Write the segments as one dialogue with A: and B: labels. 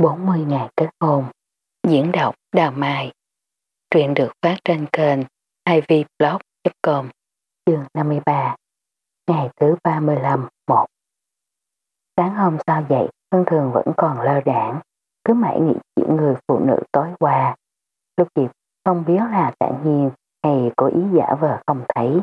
A: 40 ngày kết hôn. Diễn đọc Đào Mai Truyện được phát trên kênh ivblog.com chương 53 Ngày thứ 35 1 Sáng hôm sau dậy Vân Thường vẫn còn lơ đảng cứ mãi nghĩ chuyện người phụ nữ tối qua. Lúc dịp, không biết là tạng nhiên hay cố ý giả vờ không thấy.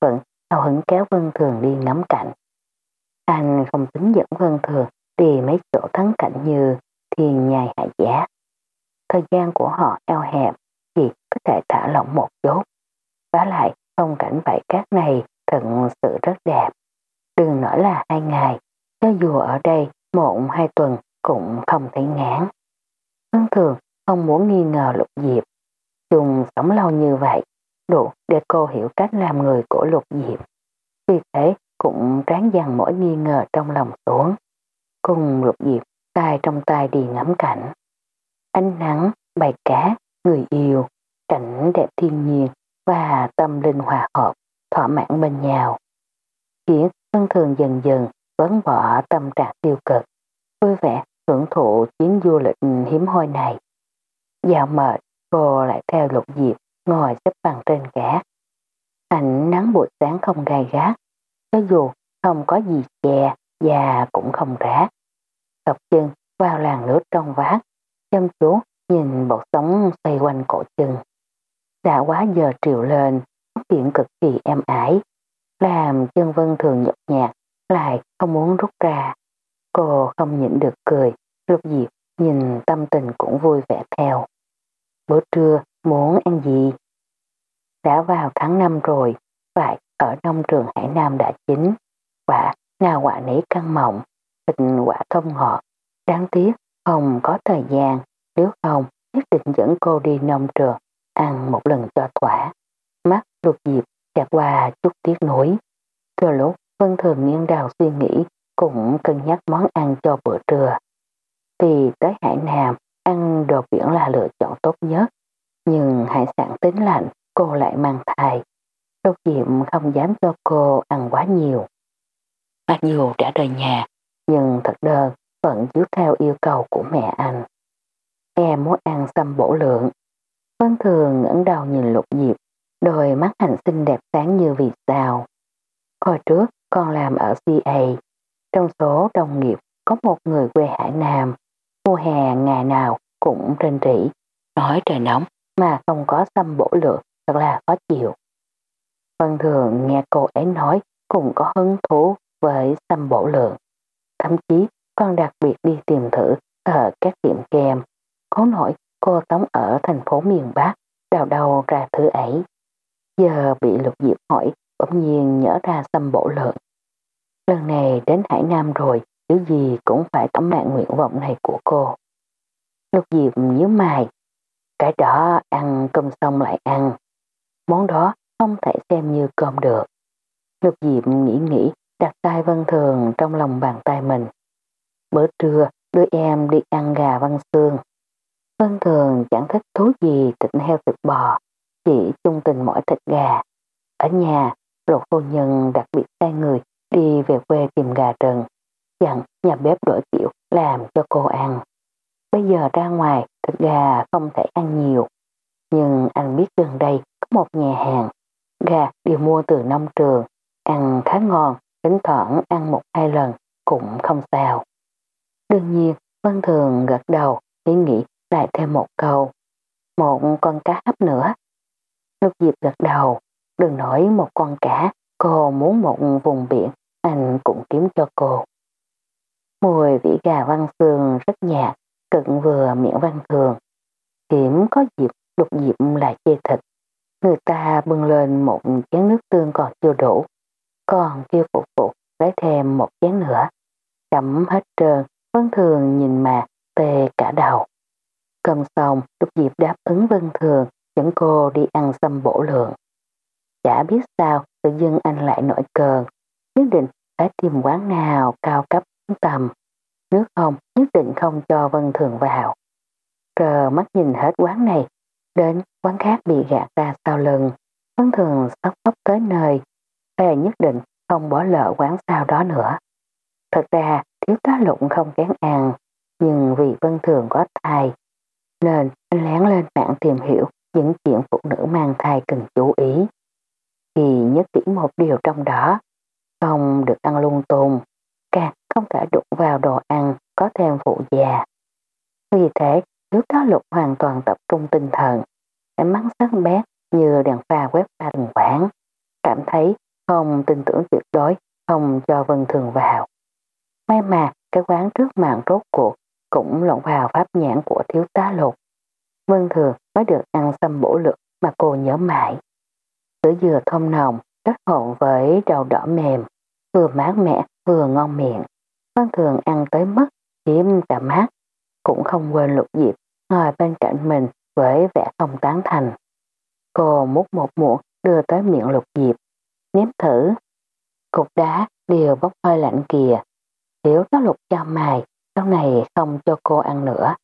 A: Vẫn hào hứng kéo Vân Thường đi ngắm cảnh. Anh không tính dẫn Vân Thường đi mấy chỗ thắng cảnh như thiên nhai hạ giá. Thời gian của họ eo hẹp chỉ có thể thả lỏng một chút. Và lại phong cảnh bãi cát này thật sự rất đẹp. Đừng nói là hai ngày, cho dù ở đây một hai tuần cũng không thấy ngán. Thường Thường không muốn nghi ngờ Lục Diệp. Dùng sống lâu như vậy, đủ để cô hiểu cách làm người của Lục Diệp. Vì thế cũng ráng dằn mỗi nghi ngờ trong lòng xuống. Cùng Lục Diệp tay trong tay đi ngắm cảnh. Ánh nắng, bài cá, người yêu, cảnh đẹp thiên nhiên và tâm linh hòa hợp, thỏa mãn bên nhau. Khiến thân Thường dần dần vấn bỏ tâm trạng tiêu cực, vui vẻ hưởng thụ chuyến du lịch hiếm hoi này. Dạo mệt, cô lại theo lục diệp ngồi xếp bằng trên gác. Ảnh nắng buổi sáng không gai gắt, cho dù không có gì che và cũng không rác tập chân vào làn nước trong vát, chăm chú nhìn bọt sóng xoay quanh cổ chân. Đã quá giờ triều lên, biển cực kỳ êm ải làm chân vân thường nhợt nhạt, lại không muốn rút ra. Cô không nhịn được cười, lúc diệp nhìn tâm tình cũng vui vẻ theo. Bữa trưa muốn ăn gì? Đã vào tháng 5 rồi, phải ở nông trường Hải Nam đã chín. Quả nào quả nấy căng mọng, tình quả thông hợp. Đáng tiếc không có thời gian, nếu không nhất định dẫn cô đi nông trường ăn một lần cho thỏa. Mắt lục dịp chặt qua chút tiếc nối. Từ lúc Vân Thường nghiêng đầu suy nghĩ cũng cân nhắc món ăn cho bữa trưa. Thì tới Hải Nam, ăn đồ biển là lựa chọn tốt nhất. Nhưng hải sản tính lạnh, cô lại mang thai. Đột diệm không dám cho cô ăn quá nhiều. Mặc dù đã rời nhà, nhưng thật đơn vẫn chiếu theo yêu cầu của mẹ anh. Em muốn ăn xăm bổ lượng. Vân Thường ngẩng đầu nhìn lục diệp, đôi mắt hành xinh đẹp sáng như vì sao. Hồi trước con làm ở CA, trong số đồng nghiệp có một người quê Hải Nam, mùa hè ngày nào cũng rên rỉ, nói trời nóng mà không có xăm bổ lượng thật là khó chịu. Vân thường nghe cô ấy nói cũng có hứng thú với xăm bổ lượng. Thậm chí con đặc biệt đi tìm thử ở các tiệm kem. Cố nổi cô sống ở thành phố miền Bắc, đào đầu ra thứ ấy. Giờ bị lục diệp hỏi, bỗng nhiên nhớ ra xâm bổ lượng. Lần này đến Hải Nam rồi, thứ gì cũng phải tống mạng nguyện vọng này của cô. Lục Diệp nhớ mày, cái đó ăn cơm xong lại ăn. Món đó không thể xem như cơm được. Lục Diệp nghĩ nghĩ đặt tay Vân Thường trong lòng bàn tay mình. Bữa trưa đưa em đi ăn gà văn xương. Vân Thường chẳng thích thú gì thịt heo thịt bò, chỉ chung tình mỗi thịt gà. Ở nhà, lục phu nhân đặc biệt sai người đi về quê tìm gà rừng, dặn nhà bếp đổi kiểu làm cho cô ăn. Bây giờ ra ngoài thịt gà không thể ăn nhiều, nhưng anh biết gần đây có một nhà hàng, gà đều mua từ nông trường, ăn khá ngon, thỉnh thoảng ăn một hai lần cũng không sao. Đương nhiên, Vân Thường gật đầu, ý nghĩ lại thêm một câu. Một con cá hấp nữa. lục diệp gật đầu, đừng nói một con cá, cô muốn một vùng biển anh cũng kiếm cho cô. Mùi vị gà văn xương rất nhạt, cận vừa miệng văn thường. Hiểm có dịp đục dịp lại chê thịt. Người ta bưng lên một chén nước tương còn chưa đủ. Còn kêu phụ phụ lấy thêm một chén nữa. Chấm hết trơn, Vân Thường nhìn mà tê cả đầu. Cơm xong, đục dịp đáp ứng Vân Thường dẫn cô đi ăn xâm bổ lượng. Chả biết sao tự dưng anh lại nổi cờn, nhất định phải tìm quán nào cao cấp tầm. Nước không nhất định không cho Vân Thường vào. Cờ mắt nhìn hết quán này, đến quán khác bị gạt ra sau lưng. Vân Thường sắp tóc tới nơi, thề nhất định không bỏ lỡ quán sau đó nữa. Thật ra thiếu tá lụng không kén ăn, nhưng vì Vân Thường có thai, nên anh lén lên mạng tìm hiểu những chuyện phụ nữ mang thai cần chú ý. Thì nhất kỹ một điều trong đó, không được ăn lung tung, càng không thể đụng vào đồ ăn có thêm phụ già. Vì thế, thiếu tá lục hoàn toàn tập trung tinh thần, ánh mắt sắc bét như đèn pha quét ba từng quảng cảm thấy không tin tưởng tuyệt đối không cho Vân Thường vào. May mà cái quán trước mạng rốt cuộc cũng lộn vào pháp nhãn của thiếu tá lục. Vân Thường mới được ăn xâm bổ lực mà cô nhớ mãi. Sữa dừa thơm nồng, kết hộn với rau đỏ mềm, vừa mát mẻ vừa ngon miệng. Vân Thường ăn tới mất, chiếm cả mát, cũng không quên lục diệp ngồi bên cạnh mình với vẻ không tán thành. Cô múc một muỗng đưa tới miệng lục diệp, nếm thử. Cục đá đều bốc hơi lạnh kìa. Thiếu nó lục cho mày, sau này không cho cô ăn nữa.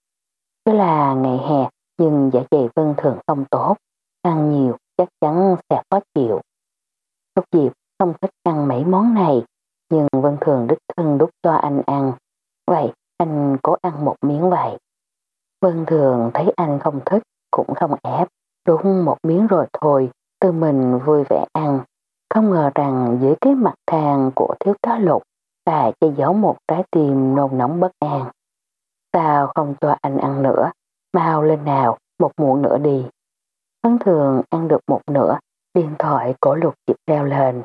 A: Cứ là ngày hè nhưng dạ dày vân thường không tốt, ăn nhiều chắc chắn sẽ khó chịu. Lúc diệp không thích ăn mấy món này, nhưng vân thường đích thân đút cho anh ăn. Vậy anh cố ăn một miếng vậy. Vân thường thấy anh không thích, cũng không ép, đúng một miếng rồi thôi, Tự mình vui vẻ ăn. Không ngờ rằng dưới cái mặt thang của thiếu tá lục là che giấu một trái tim nôn nóng bất an. Sao không cho anh ăn nữa, mau lên nào, một muỗng nữa đi. Hắn thường ăn được một nửa, điện thoại cổ lục chịp reo lên.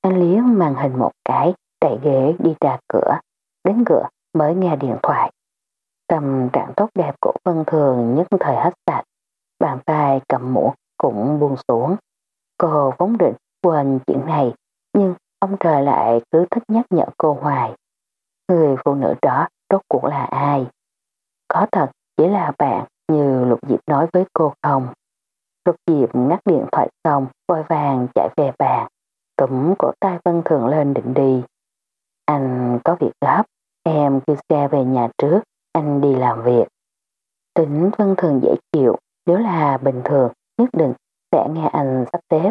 A: Anh liếc màn hình một cái, đẩy ghế đi ra cửa. Đến cửa mới nghe điện thoại. Tâm trạng tốt đẹp của Vân Thường nhất thời hết sạch. Bàn tay cầm muỗng cũng buông xuống. Cô vốn định quên chuyện này, nhưng ông trời lại cứ thích nhắc nhở cô hoài. Người phụ nữ đó rốt cuộc là ai? Có thật chỉ là bạn như Lục Diệp nói với cô không? Lục Diệp ngắt điện thoại xong, vội vàng chạy về bàn, túm cổ tay Vân Thường lên định đi. Anh có việc gấp, em kêu xe về nhà trước, anh đi làm việc. Tính Vân Thường dễ chịu, nếu là bình thường nhất định sẽ nghe anh sắp xếp.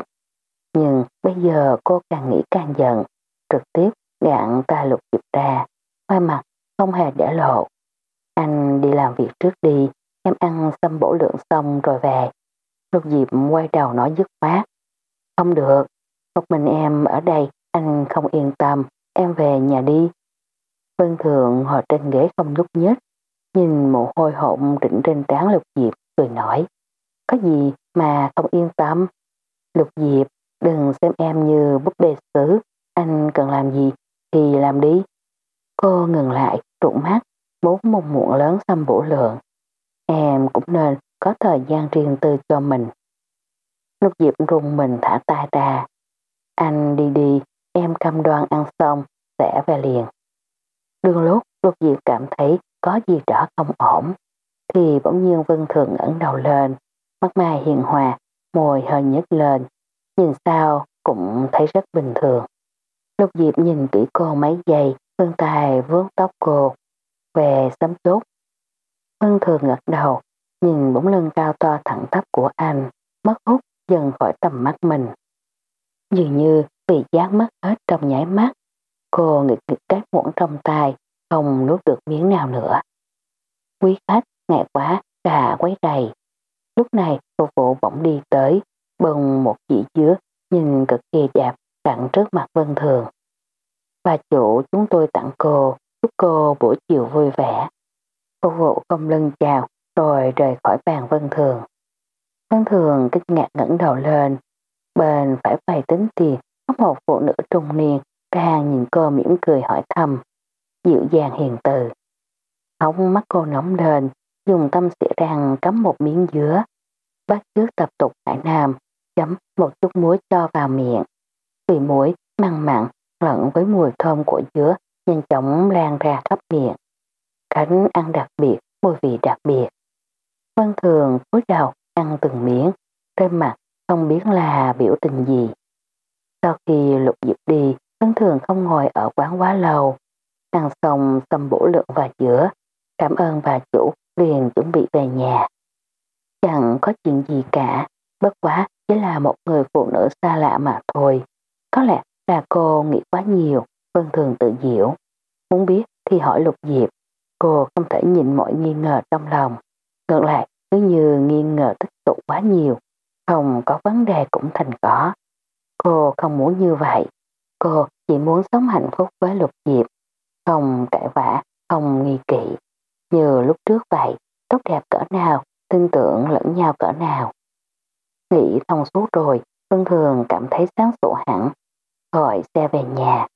A: Nhưng bây giờ cô càng nghĩ càng giận, trực tiếp gạn ta lục dịp ra, hoa mặt không hề để lộ. Anh đi làm việc trước đi, em ăn xâm bổ lượng xong rồi về. Lục Diệp quay đầu nói dứt khoát. Không được, một mình em ở đây, anh không yên tâm, em về nhà đi. Vân Thượng ngồi trên ghế không nhúc nhích, nhìn mồ hôi hộn rỉnh trên trán Lục Diệp, cười nói. Có gì mà không yên tâm? Lục Diệp, đừng xem em như búp bê sứ, anh cần làm gì thì làm đi. Cô ngừng lại, trụng mắt, muốn một muộn lớn xăm bổ lượng. Em cũng nên có thời gian riêng tư cho mình. Lục Diệp rùng mình thả tay ra. Anh đi đi, em cam đoan ăn xong, sẽ về liền. Đương lúc Lục Diệp cảm thấy có gì đó không ổn, thì bỗng nhiên Vân Thường ẩn đầu lên, mắt mai hiền hòa, môi hơi nhếch lên, nhìn sao cũng thấy rất bình thường. Lục Diệp nhìn kỹ cô mấy giây, phương tài vướng tóc cô, về sớm chốt. Phương Thường ngật đầu, nhìn bóng lưng cao to thẳng tắp của anh, mất hút dần khỏi tầm mắt mình. Dường như bị giác mất hết trong nháy mắt, cô nghịch nghịch cái muỗng trong tay, không nuốt được miếng nào nữa. Quý khách ngại quá, cả quấy rầy. Lúc này cô vụ bỗng đi tới, bồng một dĩ dứa nhìn cực kỳ đẹp tặng trước mặt Vân Thường. Bà chủ chúng tôi tặng cô, chúc cô buổi chiều vui vẻ. cô vụ công lưng chào rồi rời khỏi bàn Vân Thường. Vân Thường kinh ngạc ngẩng đầu lên, bên phải bày tính tiền có một phụ nữ trung niên đang nhìn cô mỉm cười hỏi thăm, dịu dàng hiền từ. Hóng mắt cô nóng lên, dùng tâm xỉa răng cắm một miếng dứa, bắt trước tập tục Hải Nam, chấm một chút muối cho vào miệng. Vị muối mặn mặn lẫn với mùi thơm của dứa nhanh chóng lan ra khắp miệng. Cánh ăn đặc biệt, mùi vị đặc biệt. Vân thường cúi đầu ăn từng miếng, trên mặt không biết là biểu tình gì. Sau khi lục diệp đi, Vân thường không ngồi ở quán quá lâu. Ăn xong xâm bổ lượng và dứa, cảm ơn bà chủ liền chuẩn bị về nhà. Chẳng có chuyện gì cả, bất quá chỉ là một người phụ nữ xa lạ mà thôi. Có lẽ là cô nghĩ quá nhiều, Vân Thường tự diễu. Muốn biết thì hỏi Lục Diệp. Cô không thể nhìn mọi nghi ngờ trong lòng. Ngược lại, cứ như nghi ngờ tích tụ quá nhiều. Không có vấn đề cũng thành có. Cô không muốn như vậy. Cô chỉ muốn sống hạnh phúc với lục diệp. Không cãi vã, không nghi kỵ. Như lúc trước vậy, tốt đẹp cỡ nào, tin tưởng lẫn nhau cỡ nào. Nghĩ thông suốt rồi, Phương Thường cảm thấy sáng sủa hẳn. Gọi xe về nhà.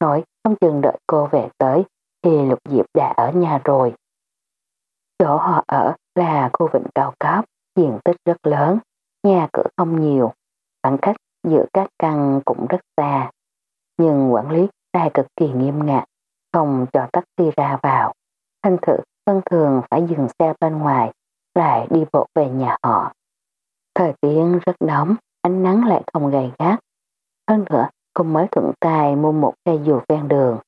A: Nói không chừng đợi cô về tới thì Lục Diệp đã ở nhà rồi. Chỗ họ ở là khu vịnh cao cấp, diện tích rất lớn, nhà cửa không nhiều, khoảng cách giữa các căn cũng rất xa. Nhưng quản lý lại cực kỳ nghiêm ngặt, không cho taxi ra vào. Thanh thử Vân Thường phải dừng xe bên ngoài, lại đi bộ về nhà họ. Thời tiết rất nóng, ánh nắng lại không gay gắt. Hơn nữa, cô mới thuận tay mua một cây dù ven đường.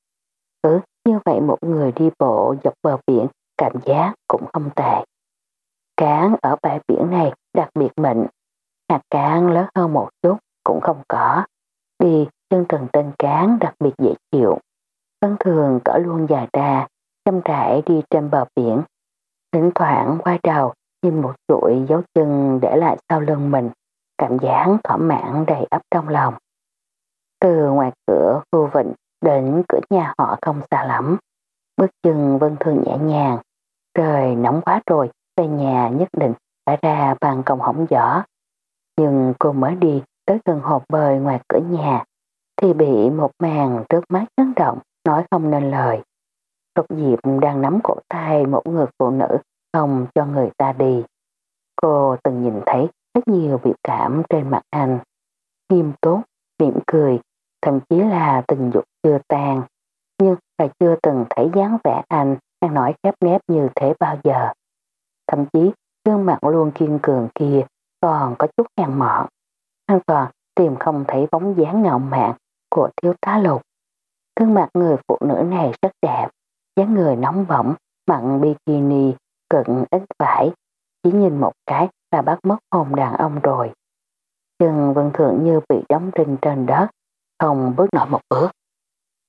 A: Cứ như vậy một người đi bộ dọc bờ biển cảm giác cũng không tệ. Cán ở bãi biển này đặc biệt mịn, hạt cán lớn hơn một chút cũng không có. Đi chân trần trên cán đặc biệt dễ chịu. Vân thường cỡ luôn dài ra, chăm trải đi trên bờ biển. Thỉnh thoảng quay đầu nhìn một chuỗi dấu chân để lại sau lưng mình, cảm giác thỏa mãn đầy ấp trong lòng. Từ ngoài cửa khu vịnh đến cửa nhà họ không xa lắm. Bước chân vân thường nhẹ nhàng. Trời nóng quá rồi, về nhà nhất định phải ra bằng còng hỏng giỏ. Nhưng cô mới đi tới gần hộp bơi ngoài cửa nhà, thì bị một màn trước mắt chấn động, nói không nên lời. Lục Diệp đang nắm cổ tay một người phụ nữ không cho người ta đi. Cô từng nhìn thấy rất nhiều biểu cảm trên mặt anh. Nghiêm túc, mỉm cười, thậm chí là tình dục chưa tan, nhưng là chưa từng thấy dáng vẻ anh đang nói khép nép như thế bao giờ. Thậm chí gương mặt luôn kiên cường kia còn có chút hèn mọn. An toàn tìm không thấy bóng dáng ngạo mạn của thiếu tá lục. Gương mặt người phụ nữ này rất đẹp, dáng người nóng bỏng, mặn bikini, cận ít vải. Chỉ nhìn một cái là bắt mất hồn đàn ông rồi. Chân vân thượng như bị đóng đinh trên đất, không bước nổi một bước.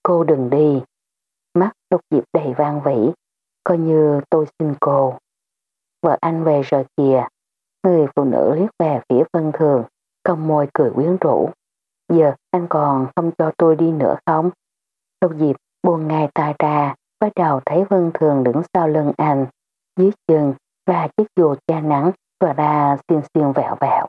A: Cô đừng đi. Mắt lục diệp đầy vang vĩ, coi như tôi xin cô. Vợ anh về rồi kìa. Người phụ nữ liếc về phía vân thường, cong môi cười quyến rũ. Giờ anh còn không cho tôi đi nữa không? Lục diệp buồn ngay tay ra, bắt đầu thấy vân thường đứng sau lưng anh, dưới chân và chiếc dù che nắng và ra xiên xiên vẹo vẹo.